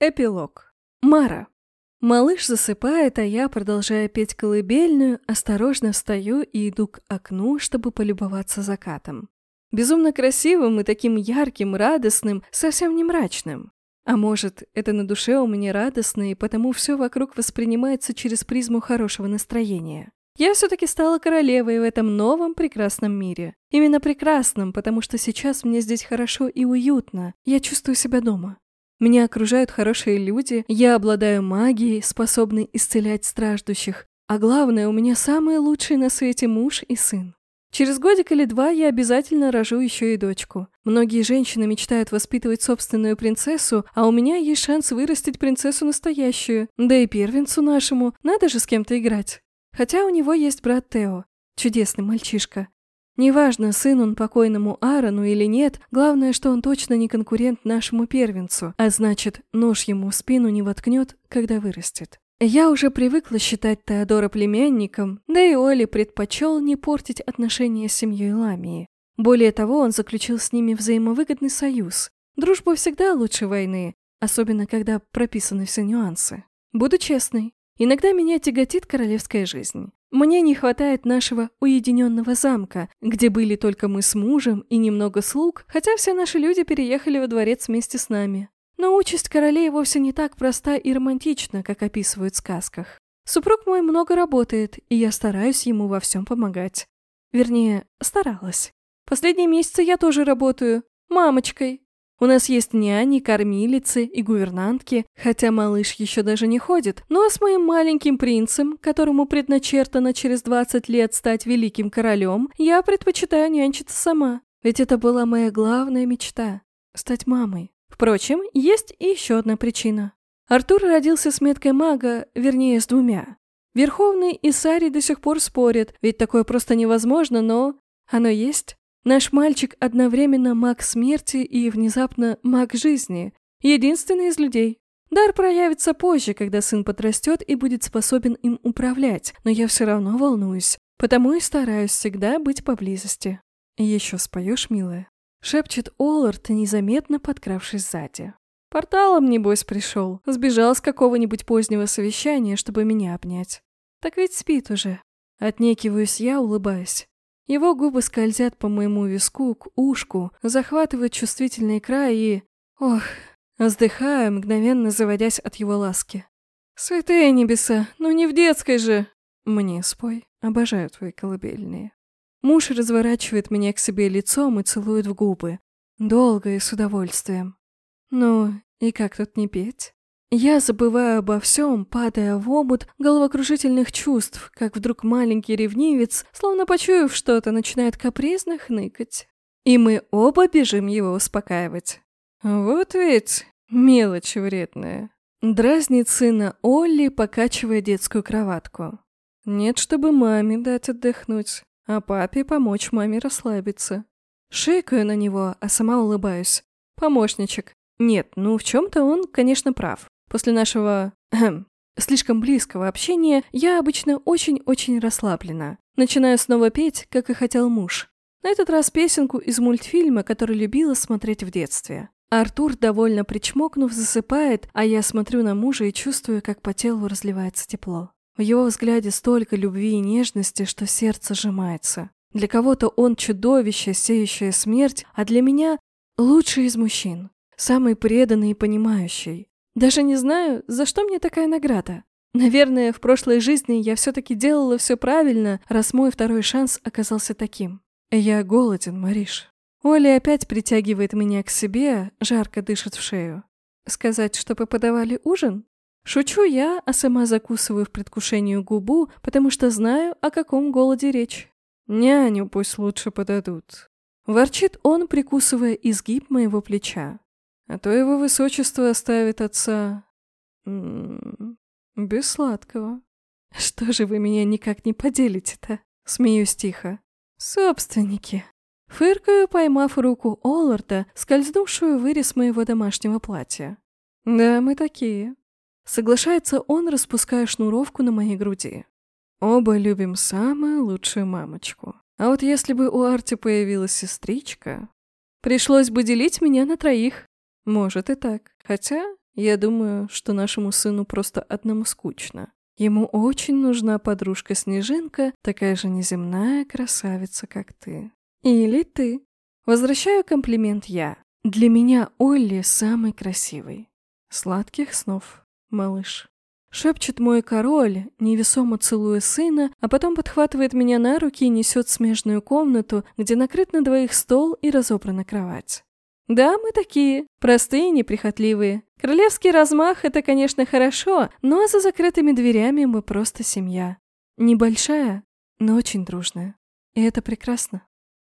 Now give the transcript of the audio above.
Эпилог. Мара. Малыш засыпает, а я, продолжая петь колыбельную, осторожно встаю и иду к окну, чтобы полюбоваться закатом. Безумно красивым и таким ярким, радостным, совсем не мрачным. А может, это на душе у меня радостно, и потому все вокруг воспринимается через призму хорошего настроения. Я все-таки стала королевой в этом новом прекрасном мире. Именно прекрасном, потому что сейчас мне здесь хорошо и уютно. Я чувствую себя дома. Меня окружают хорошие люди, я обладаю магией, способной исцелять страждущих, а главное, у меня самый лучший на свете муж и сын. Через годик или два я обязательно рожу еще и дочку. Многие женщины мечтают воспитывать собственную принцессу, а у меня есть шанс вырастить принцессу настоящую. Да и первенцу нашему, надо же с кем-то играть. Хотя у него есть брат Тео, чудесный мальчишка. Неважно, сын он покойному Аарону или нет, главное, что он точно не конкурент нашему первенцу, а значит, нож ему в спину не воткнет, когда вырастет. Я уже привыкла считать Теодора племянником, да и Оли предпочел не портить отношения с семьей Ламии. Более того, он заключил с ними взаимовыгодный союз. Дружба всегда лучше войны, особенно когда прописаны все нюансы. Буду честной, иногда меня тяготит королевская жизнь. Мне не хватает нашего уединенного замка, где были только мы с мужем и немного слуг, хотя все наши люди переехали во дворец вместе с нами. Но участь королей вовсе не так проста и романтична, как описывают в сказках. Супруг мой много работает, и я стараюсь ему во всем помогать. Вернее, старалась. Последние месяцы я тоже работаю. Мамочкой. У нас есть няни, кормилицы и гувернантки, хотя малыш еще даже не ходит. Ну а с моим маленьким принцем, которому предначертано через 20 лет стать великим королем, я предпочитаю нянчиться сама. Ведь это была моя главная мечта – стать мамой. Впрочем, есть и еще одна причина. Артур родился с меткой мага, вернее, с двумя. Верховный и Сари до сих пор спорят, ведь такое просто невозможно, но оно есть. Наш мальчик одновременно маг смерти и внезапно маг жизни. Единственный из людей. Дар проявится позже, когда сын подрастет и будет способен им управлять, но я все равно волнуюсь, потому и стараюсь всегда быть поблизости. Еще споешь, милая? Шепчет Оллард, незаметно подкравшись сзади. Порталом, небось, пришел. Сбежал с какого-нибудь позднего совещания, чтобы меня обнять. Так ведь спит уже. Отнекиваюсь я, улыбаясь. Его губы скользят по моему виску к ушку, захватывают чувствительный край и... Ох, вздыхаю, мгновенно заводясь от его ласки. «Святые небеса, ну не в детской же!» «Мне спой, обожаю твои колыбельные». Муж разворачивает меня к себе лицом и целует в губы. Долго и с удовольствием. Ну, и как тут не петь? Я забываю обо всем, падая в омут головокружительных чувств, как вдруг маленький ревнивец, словно почуяв что-то, начинает капризно хныкать. И мы оба бежим его успокаивать. Вот ведь мелочь вредная. Дразнит сына Олли, покачивая детскую кроватку. Нет, чтобы маме дать отдохнуть, а папе помочь маме расслабиться. Шикаю на него, а сама улыбаюсь. Помощничек. Нет, ну в чем-то он, конечно, прав. После нашего слишком близкого общения я обычно очень-очень расслаблена. Начинаю снова петь, как и хотел муж. На этот раз песенку из мультфильма, который любила смотреть в детстве. Артур, довольно причмокнув, засыпает, а я смотрю на мужа и чувствую, как по телу разливается тепло. В его взгляде столько любви и нежности, что сердце сжимается. Для кого-то он чудовище, сеющее смерть, а для меня лучший из мужчин, самый преданный и понимающий. Даже не знаю, за что мне такая награда. Наверное, в прошлой жизни я все-таки делала все правильно, раз мой второй шанс оказался таким. Я голоден, Мариш. Оля опять притягивает меня к себе, жарко дышит в шею. Сказать, чтобы подавали ужин? Шучу я, а сама закусываю в предвкушении губу, потому что знаю, о каком голоде речь. Няню пусть лучше подадут. Ворчит он, прикусывая изгиб моего плеча. А то его высочество оставит отца... Без сладкого. Что же вы меня никак не поделите-то? Смеюсь тихо. Собственники. Фыркаю, поймав руку Олларда, скользнувшую вырез моего домашнего платья. Да, мы такие. Соглашается он, распуская шнуровку на моей груди. Оба любим самую лучшую мамочку. А вот если бы у Арти появилась сестричка, пришлось бы делить меня на троих. Может и так. Хотя, Я думаю, что нашему сыну просто одному скучно. Ему очень нужна подружка-снежинка, такая же неземная красавица, как ты. Или ты. Возвращаю комплимент я. Для меня Олли самый красивый. Сладких снов, малыш. Шепчет мой король, невесомо целуя сына, а потом подхватывает меня на руки и несет в смежную комнату, где накрыт на двоих стол и разобрана кровать. Да, мы такие, простые, неприхотливые. Королевский размах — это, конечно, хорошо, но за закрытыми дверями мы просто семья. Небольшая, но очень дружная. И это прекрасно.